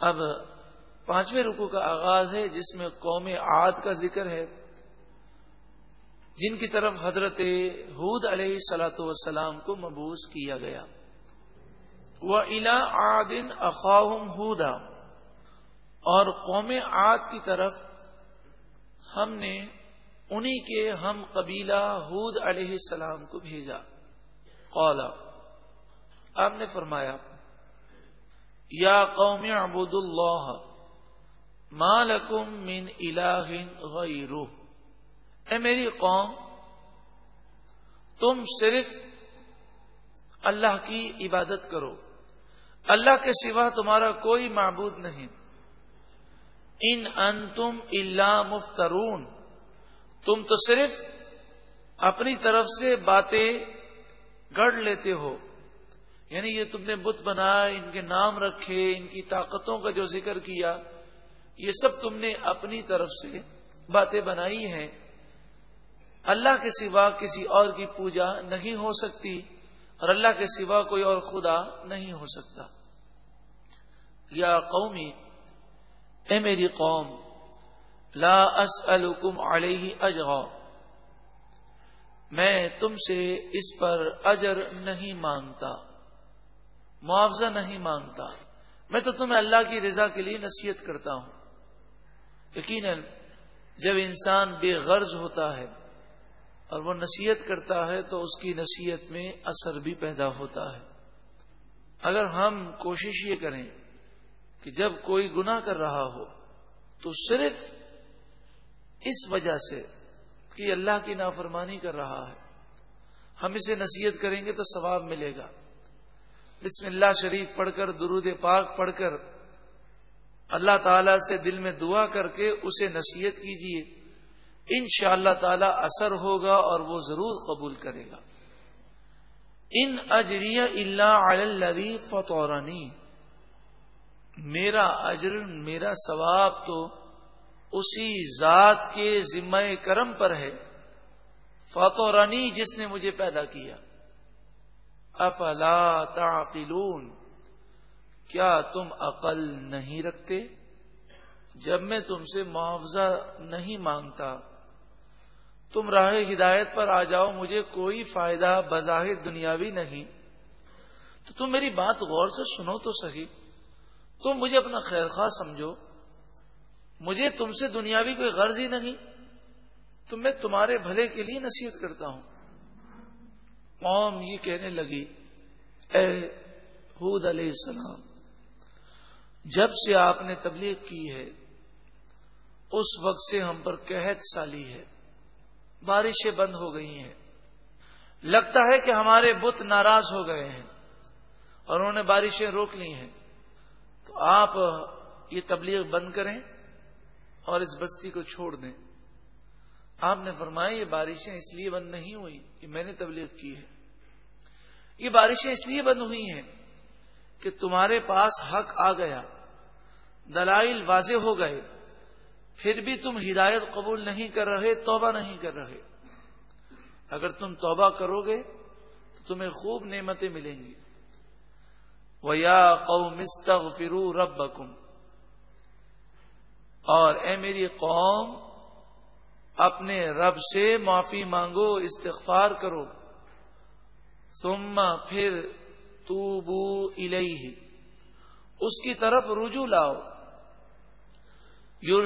اب پانچویں رکو کا آغاز ہے جس میں قوم عاد کا ذکر ہے، جن کی طرف حضرت حود علیہ سلاۃ وسلام کو مبوس کیا گیا۔ وہ الا آدن اخواہم ہودا، اور قوم عاد کی طرف ہم نے انہی کے ہم قبیلہ حود علیہ السلام کو بھیجا۔ قولا آپ نے فرمایا یا قوم عبد اللہ مالکم من الہ غیرو اے میری قوم، تم صرف اللہ کی عبادت کرو۔ اللہ کے سوا تمہارا کوئی معبود نہیں۔ ان انتم اللہ مفترون۔ تم تو صرف اپنی طرف سے باتیں گڑ لیتے ہو۔ یعنی یہ تم نے بت بنائے، ان کے نام رکھے، ان کی طاقتوں کا جو ذکر کیا، یہ سب تم نے اپنی طرف سے باتیں بنائی ہیں۔ اللہ کے سوا کسی اور کی پوجا نہیں ہو سکتی اور اللہ کے سوا کوئی اور خدا نہیں ہو سکتا۔ یا قومی، اے میری قوم، لا اسألکم علیہ اجغا میں تم سے اس پر اجر نہیں مانگتا۔ معاوضہ نہیں مانگتا۔ میں تو تمہیں اللہ کی رضا کے لیے نصیحت کرتا ہوں۔ یقیناً جب انسان بے غرض ہوتا ہے اور وہ نصیحت کرتا ہے تو اس کی نصیحت میں اثر بھی پیدا ہوتا ہے۔ اگر ہم کوشش یہ کریں کہ جب کوئی گناہ کر رہا ہو تو صرف اس وجہ سے کہ اللہ کی نافرمانی کر رہا ہے، ہم اسے نصیحت کریں گے تو ثواب ملے گا۔ بسم اللہ شریف پڑھ کر، درود پاک پڑھ کر، اللہ تعالی سے دل میں دعا کر کے اسے نصیحت کیجیے ان شاء اللہ تعالی اثر ہوگا اور وہ ضرور قبول کرے گا۔ ان اجری اللہ علی فطورانی میرا اجر، میرا ثواب تو اسی ذات کے ذمہ کرم پر ہے۔ فطورانی جس نے مجھے پیدا کیا۔ افلا تعقلون؟ کیا تم عقل نہیں رکھتے؟ جب میں تم سے معاوضہ نہیں مانگتا، تم راہ ہدایت پر آ جاؤ، مجھے کوئی فائدہ بظاہر دنیاوی نہیں۔ تو تم میری بات غور سے سنو تو صحیح۔ تم مجھے اپنا خیر خواہ سمجھو۔ مجھے تم سے دنیاوی کوئی غرض ہی نہیں۔ تو میں تمہارے بھلے کے لیے نصیحت کرتا ہوں۔ قوم یہ کہنے لگی، اے حود علیہ السلام، جب سے آپ نے تبلیغ کی ہے، اس وقت سے ہم پر قحط سالی ہے، بارشیں بند ہو گئی ہیں۔ لگتا ہے کہ ہمارے بت ناراض ہو گئے ہیں اور انہوں نے بارشیں روک لی ہیں۔ تو آپ یہ تبلیغ بند کریں اور اس بستی کو چھوڑ دیں۔ آپ نے فرمایا یہ بارشیں اس لیے بند نہیں ہوئی کہ میں نے تبلیغ کی ہے۔ یہ بارشیں اس لیے بند ہوئی ہیں کہ تمہارے پاس حق آ گیا، دلائل واضح ہو گئے، پھر بھی تم ہدایت قبول نہیں کر رہے، توبہ نہیں کر رہے۔ اگر تم توبہ کرو گے تو تمہیں خوب نعمتیں ملیں گی۔ وہ یا قوم فرو رب اور اے میری قوم اپنے رب سے معافی مانگو، استغفار کرو۔ ثم پھر تو بو اس کی طرف رجوع لاؤ۔ یور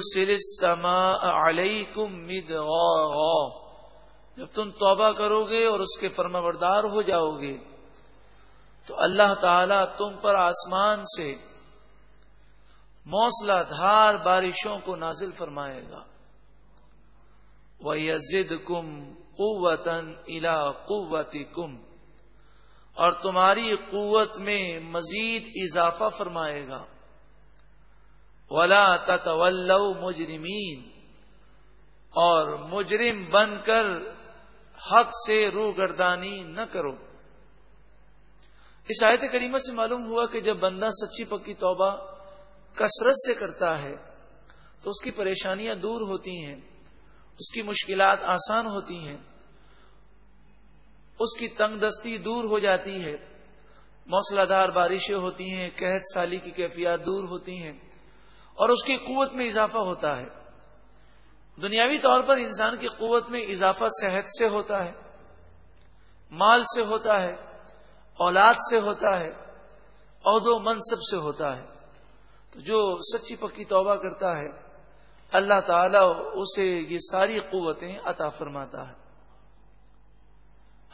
سما علیکم مدغا جب تم توبہ کرو گے اور اس کے فرما بردار ہو جاؤ گے تو اللہ تعالی تم پر آسمان سے موسلا دھار بارشوں کو نازل فرمائے گا۔ وہ یزد کم قوتن الا قوتی کم اور تمہاری قوت میں مزید اضافہ فرمائے گا۔ ولا تتولو مجرمین اور مجرم بن کر حق سے روح گردانی نہ کرو۔ اس آیت کریمہ سے معلوم ہوا کہ جب بندہ سچی پکی توبہ کثرت سے کرتا ہے تو اس کی پریشانیاں دور ہوتی ہیں۔ اس کی مشکلات آسان ہوتی ہیں، اس کی تنگ دستی دور ہو جاتی ہے موسلا دار بارشیں ہوتی ہیں، قحط سالی کی کیفیات دور ہوتی ہیں، اور اس کی قوت میں اضافہ ہوتا ہے۔ دنیاوی طور پر انسان کی قوت میں اضافہ صحت سے ہوتا ہے، مال سے ہوتا ہے، اولاد سے ہوتا ہے، عہد و منصب سے ہوتا ہے۔ تو جو سچی پکی توبہ کرتا ہے اللہ تعالی اسے یہ ساری قوتیں عطا فرماتا ہے۔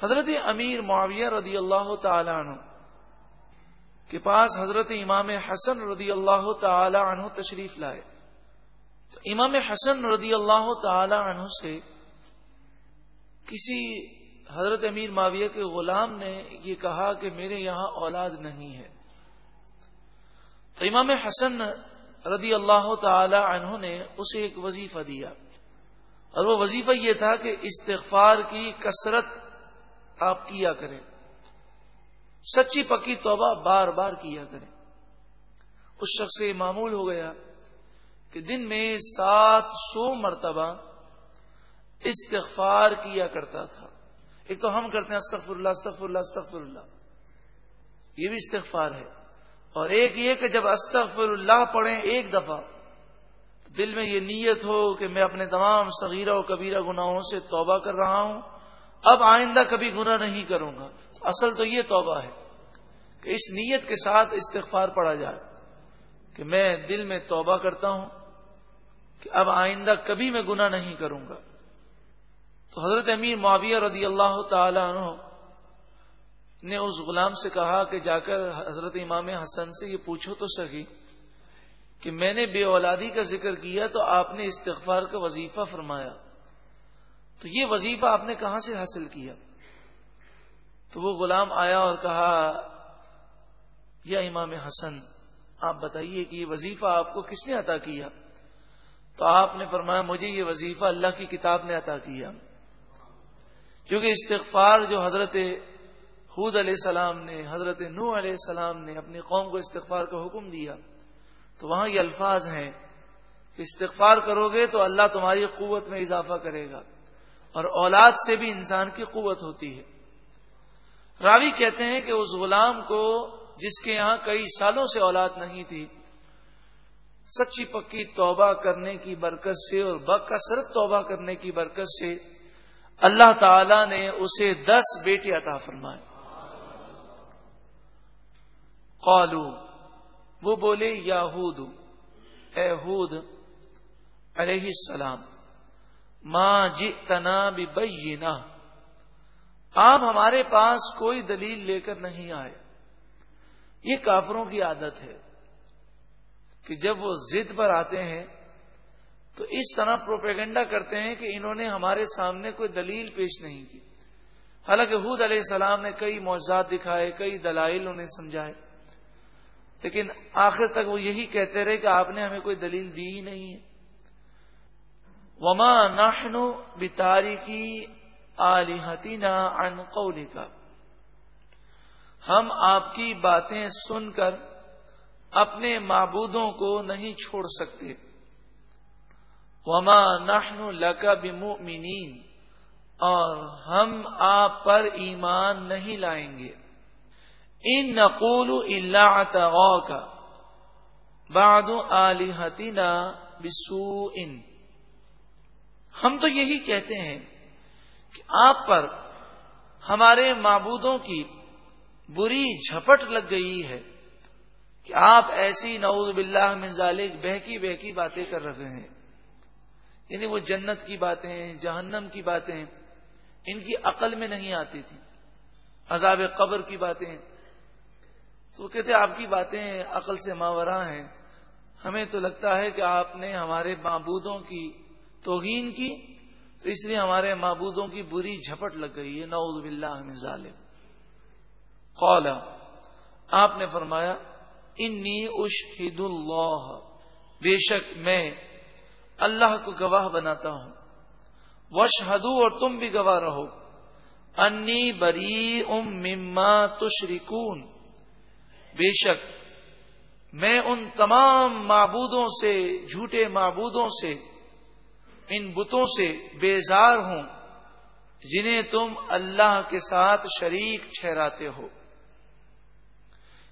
حضرت امیر معاویہ رضی اللہ تعالی عنہ کے پاس حضرت امام حسن رضی اللہ تعالی عنہ تشریف لائے۔ تو امام حسن رضی اللہ تعالی عنہ سے کسی حضرت امیر معاویہ کے غلام نے یہ کہا کہ میرے یہاں اولاد نہیں ہے۔ تو امام حسن رضی اللہ تعالی عنہ نے اسے ایک وظیفہ دیا۔ اور وہ وظیفہ یہ تھا کہ استغفار کی کثرت آپ کیا کریں۔ سچی پکی توبہ بار بار کیا کریں۔ اس شخص سے معمول ہو گیا کہ دن میں سات سو مرتبہ استغفار کیا کرتا تھا۔ ایک تو ہم کرتے ہیں استغفر اللہ استغفر اللہ استغفر اللہ۔ یہ بھی استغفار ہے۔ اور ایک یہ کہ جب استغفر اللہ پڑھیں ایک دفعہ، دل میں یہ نیت ہو کہ میں اپنے تمام صغیرہ و کبیرہ گناہوں سے توبہ کر رہا ہوں، اب آئندہ کبھی گناہ نہیں کروں گا۔ اصل تو یہ توبہ ہے کہ اس نیت کے ساتھ استغفار پڑا جائے، کہ میں دل میں توبہ کرتا ہوں کہ اب آئندہ کبھی میں گناہ نہیں کروں گا۔ تو حضرت امیر معاویہ رضی اللہ تعالی عنہ نے اس غلام سے کہا کہ جا کر حضرت امام حسن سے یہ پوچھو تو سکی کہ میں نے بے اولادی کا ذکر کیا تو آپ نے استغفار کا وظیفہ فرمایا۔ تو یہ وظیفہ آپ نے کہاں سے حاصل کیا؟ تو وہ غلام آیا اور کہا، یا امام حسن، آپ بتائیے کہ یہ وظیفہ آپ کو کس نے عطا کیا؟ تو آپ نے فرمایا، مجھے یہ وظیفہ اللہ کی کتاب نے عطا کیا۔ کیونکہ استغفار جو حضرت حود علیہ السلام نے، حضرت نو علیہ السلام نے اپنی قوم کو استغفار کا حکم دیا۔ تو وہاں یہ الفاظ ہیں کہ استغفار کرو گے تو اللہ تمہاری قوت میں اضافہ کرے گا اور اولاد سے بھی انسان کی قوت ہوتی ہے۔ راوی کہتے ہیں کہ اس غلام کو جس کے یہاں کئی سالوں سے اولاد نہیں تھی، سچی پکی توبہ کرنے کی برکت سے اور بکثرت توبہ کرنے کی برکت سے اللہ تعالی نے اسے دس بیٹے عطا فرمائے۔ قالو وہ بولے، یاہود، اے ہود، علیہ السلام ماں جی تنا آپ ہمارے پاس کوئی دلیل لے کر نہیں آئے۔ یہ کافروں کی عادت ہے کہ جب وہ ضد پر آتے ہیں، تو اس طرح پروپیگنڈا کرتے ہیں کہ انہوں نے ہمارے سامنے کوئی دلیل پیش نہیں کی۔ حالانکہ حود علیہ السلام نے کئی معجزات دکھائے، کئی دلائل انہیں سمجھائے۔ لیکن آخر تک وہ یہی کہتے رہے کہ آپ نے ہمیں کوئی دلیل دی ہی نہیں ہے۔ وما نحن بتاری کی عن قولک ہم آپ کی باتیں سن کر اپنے معبودوں کو نہیں چھوڑ سکتے۔ وما نحن لک بمؤمنین اور ہم آپ پر ایمان نہیں لائیں گے۔ ان نقول اللہ کا باد علیحتینا بسو ان ہم تو یہی کہتے ہیں کہ آپ پر ہمارے معبودوں کی بری جھپٹ لگ گئی ہے کہ آپ ایسی نعوذ باللہ من ذالک بہکی بہکی باتیں کر رہے ہیں۔ یعنی وہ جنت کی باتیں، جہنم کی باتیں، ان کی عقل میں نہیں آتی تھی۔ عذاب قبر کی باتیں وہ کہتے آپ کی باتیں عقل سے ماورہ ہیں۔ ہمیں تو لگتا ہے کہ آپ نے ہمارے معبودوں کی توہین کی، تو اس لیے ہمارے معبودوں کی بری جھپٹ لگ گئی ہے۔ نعوذ باللہ من ظالم قال، آپ نے فرمایا، انی اشہد اللہ۔ بے شک میں اللہ کو گواہ بناتا ہوں۔ وشہدو اور تم بھی گواہ رہو۔ انی بری ام مما تشریکون بے شک میں ان تمام معبودوں سے، جھوٹے معبودوں سے، ان بتوں سے بیزار ہوں جنہیں تم اللہ کے ساتھ شریک ٹھہراتے ہو۔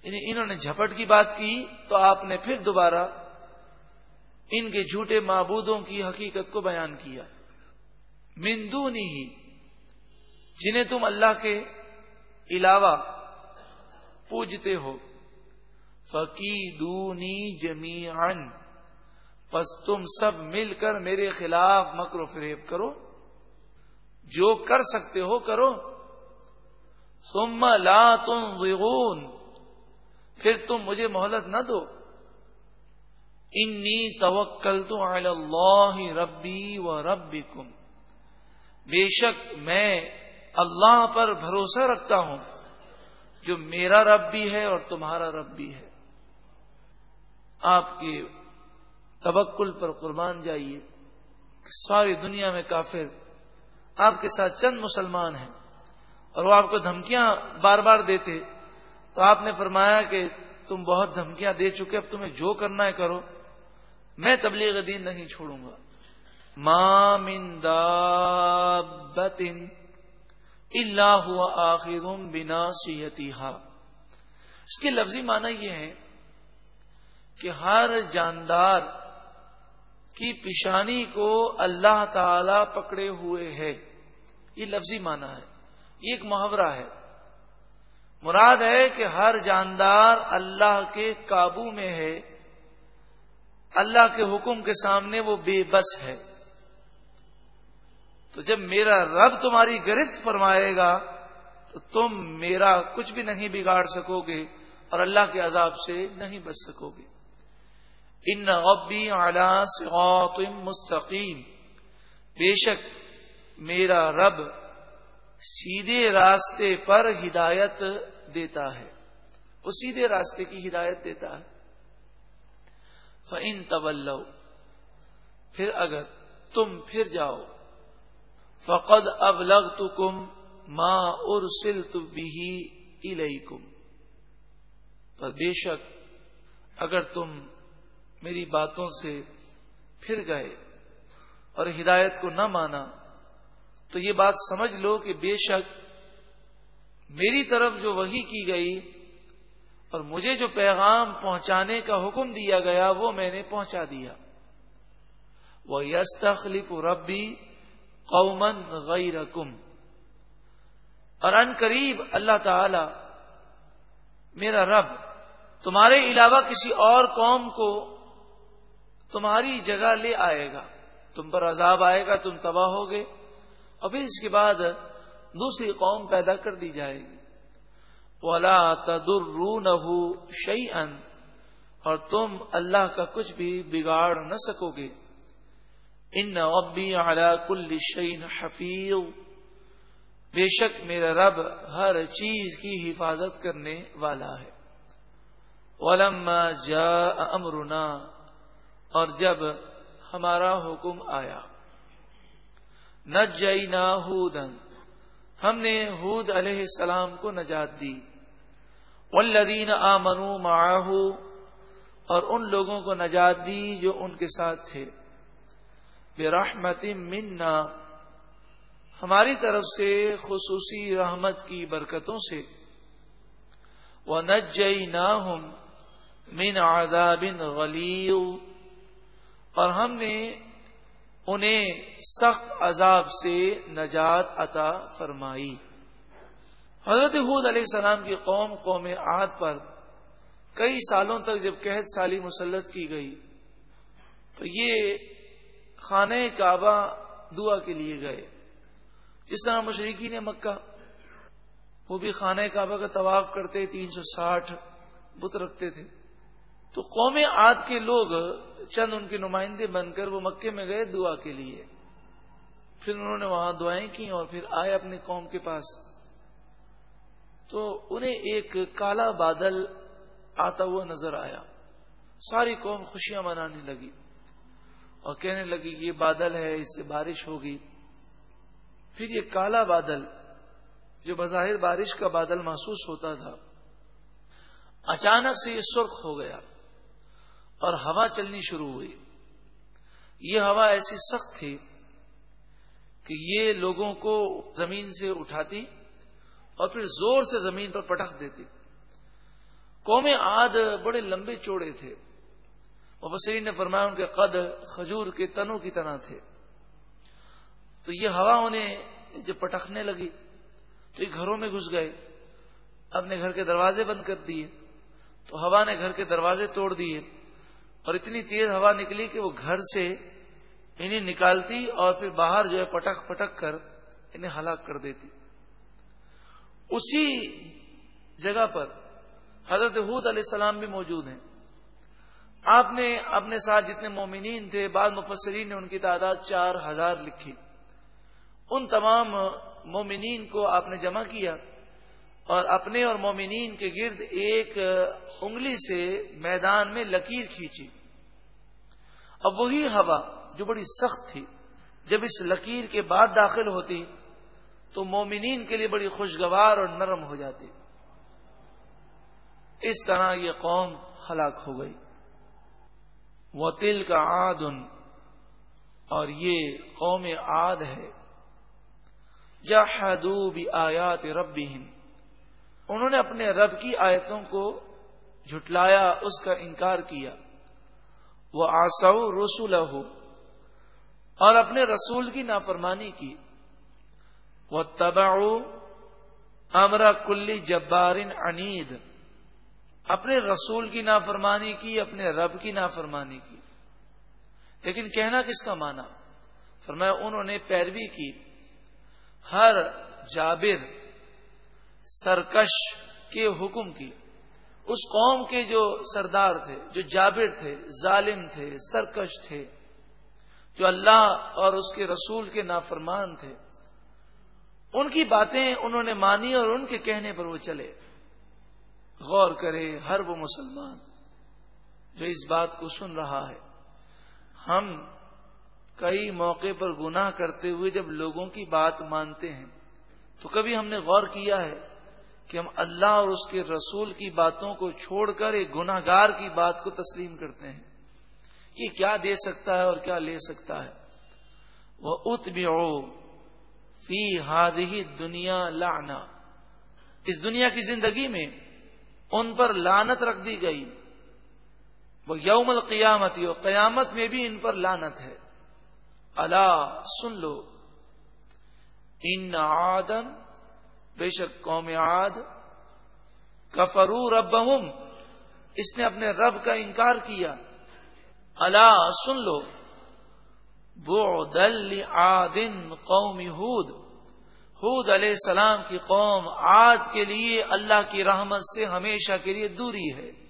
یعنی انہوں نے جھپٹ کی بات کی تو آپ نے پھر دوبارہ ان کے جھوٹے معبودوں کی حقیقت کو بیان کیا۔ مندونی ہی جنہیں تم اللہ کے علاوہ پوجتے ہو۔ فقی دونی جمی پس تم سب مل کر میرے خلاف مکر و فریب کرو۔ جو کر سکتے ہو کرو۔ ثم لا تم پھر تم مجھے مہلت نہ دو۔ انی توکل تو اللہ ربی و ربی بے شک میں اللہ پر بھروسہ رکھتا ہوں۔ جو میرا رب بھی ہے اور تمہارا رب بھی ہے۔ آپ کے تبکل پر قربان جائیے۔ ساری دنیا میں کافر آپ کے ساتھ چند مسلمان ہیں اور وہ آپ کو دھمکیاں بار بار دیتے۔ تو آپ نے فرمایا کہ تم بہت دھمکیاں دے چکے، اب تمہیں جو کرنا ہے کرو۔ میں تبلیغ دین نہیں چھوڑوں گا۔ اللہ ہوا آخر بنا سیتی اس کی لفظی معنی یہ ہے کہ ہر جاندار کی پیشانی کو اللہ تعالی پکڑے ہوئے ہے۔ یہ لفظی معنی ہے۔ یہ ایک محاورہ ہے۔ مراد ہے کہ ہر جاندار اللہ کے قابو میں ہے۔ اللہ کے حکم کے سامنے وہ بے بس ہے۔ تو جب میرا رب تمہاری گرفت فرمائے گا، تو تم میرا کچھ بھی نہیں بگاڑ سکو گے اور اللہ کے عذاب سے نہیں بچ سکو گے ان غبی اعلی مستقیم۔ بے شک میرا رب سیدھے راستے پر ہدایت دیتا ہے۔ وہ سیدھے راستے کی ہدایت دیتا ہے۔ فن طول پھر اگر تم پھر جاؤ۔ فقد اب لگ تو کم ماں کم پر بے شک اگر تم میری باتوں سے پھر گئے اور ہدایت کو نہ مانا، تو یہ بات سمجھ لو کہ بے شک میری طرف جو وہی کی گئی اور مجھے جو پیغام پہنچانے کا حکم دیا گیا، وہ میں نے پہنچا دیا۔ وہ یس تخلیف ربی قومن غیر اور ان قریب اللہ تعالی، میرا رب، تمہارے علاوہ کسی اور قوم کو تمہاری جگہ لے آئے گا۔ تم پر عذاب آئے گا، تم تباہ ہوگے اور پھر اس کے بعد دوسری قوم پیدا کر دی جائے گی۔ ولا تدر شعی اور تم اللہ کا کچھ بھی بگاڑ نہ سکو گے۔ ان ابی اعلی کل شعین حفیظ۔ بے شک میرا رب ہر چیز کی حفاظت کرنے والا ہے۔ ولما جا امرنا، اور جب ہمارا حکم آیا۔ نہ ہم نے حود علیہ السلام کو نجات دی۔ والذین آمنوا معه اور ان لوگوں کو نجات دی جو ان کے ساتھ تھے۔ برحمت منا ہماری طرف سے خصوصی رحمت کی برکتوں سے۔ وہ نجئی من عذاب غلیو اور ہم نے انہیں سخت عذاب سے نجات عطا فرمائی۔ حضرت حود علیہ السلام کی قوم قوم عاد پر کئی سالوں تک جب قحط سالی مسلط کی گئی، تو یہ خانہ کعبہ دعا کے لیے گئے۔ جس طرح مشرقی نے مکہ، وہ بھی خانہ کعبہ کا طواف کرتے، تین سو ساٹھ بت رکھتے تھے۔ تو قوم عاد کے لوگ چند ان کے نمائندے بن کر وہ مکے میں گئے دعا کے لیے۔ پھر انہوں نے وہاں دعائیں کی اور پھر آئے اپنی قوم کے پاس۔ تو انہیں ایک کالا بادل آتا ہوا نظر آیا۔ ساری قوم خوشیاں منانے لگی۔ اور کہنے لگی یہ بادل ہے، اس سے بارش ہوگی۔ پھر یہ کالا بادل، جو بظاہر بارش کا بادل محسوس ہوتا تھا، اچانک سے یہ سرخ ہو گیا اور ہوا چلنی شروع ہوئی۔ یہ ہوا ایسی سخت تھی کہ یہ لوگوں کو زمین سے اٹھاتی اور پھر زور سے زمین پر پٹخ دیتی۔ قوم عاد بڑے لمبے چوڑے تھے۔ مبصرین نے فرمایا ان کے قد کھجور کے تنوں کی طرح تھے۔ تو یہ ہوا انہیں جب پٹکنے لگی، تو یہ گھروں میں گھس گئے۔ اپنے گھر کے دروازے بند کر دیے، تو ہوا نے گھر کے دروازے توڑ دیے۔ اور اتنی تیز ہوا نکلی کہ وہ گھر سے انہیں نکالتی اور پھر باہر جو ہے پٹک پٹک کر انہیں ہلاک کر دیتی۔ اسی جگہ پر حضرت حود علیہ السلام بھی موجود ہیں۔ آپ نے اپنے ساتھ جتنے مومنین تھے، بعض مفسرین نے ان کی تعداد چار ہزار لکھی۔ ان تمام مومنین کو آپ نے جمع کیا اور اپنے اور مومنین کے گرد ایک انگلی سے میدان میں لکیر کھینچی۔ اب وہی ہوا جو بڑی سخت تھی۔ جب اس لکیر کے بعد داخل ہوتی تو مومنین کے لیے بڑی خوشگوار اور نرم ہو جاتی۔ اس طرح یہ قوم ہلاک ہو گئی۔ وہ تل کا آد اور یہ قوم آد ہے۔ جہدو بھی آیات رب انہوں نے اپنے رب کی آیتوں کو جھٹلایا، اس کا انکار کیا۔ وہ آسو رسول اور اپنے رسول کی نافرمانی کی۔ وہ تبا امرا کلی جبارن انید اپنے رسول کی نافرمانی کی، اپنے رب کی نافرمانی کی۔ لیکن کہنا کس کا مانا فرمایا انہوں نے پیروی کی۔ ہر جابر سرکش کے حکم کی۔ اس قوم کے جو سردار تھے، جو جابر تھے، ظالم تھے، سرکش تھے، جو اللہ اور اس کے رسول کے نافرمان تھے۔ ان کی باتیں انہوں نے مانی اور ان کے کہنے پر وہ چلے۔ غور کرے، ہر وہ مسلمان جو اس بات کو سن رہا ہے۔ ہم کئی موقع پر گناہ کرتے ہوئے جب لوگوں کی بات مانتے ہیں، تو کبھی ہم نے غور کیا ہے کہ ہم اللہ اور اس کے رسول کی باتوں کو چھوڑ کر ایک گناہ گار کی بات کو تسلیم کرتے ہیں۔ یہ کیا دے سکتا ہے اور کیا لے سکتا ہے؟ وہ ات بھی فی ہاد ہی دنیا لانا اس دنیا کی زندگی میں ان پر لانت رکھ دی گئی۔ وہ یوم القیامت اور قیامت میں بھی ان پر لانت ہے۔ اللہ سن لو۔ ان آدم بے شک قوم عاد کفرو رب اس نے اپنے رب کا انکار کیا۔ اللہ سن لو۔ بو دل آدن قومی ہود۔ حود علیہ السلام کی قوم آج کے لیے اللہ کی رحمت سے ہمیشہ کے لیے دوری ہے۔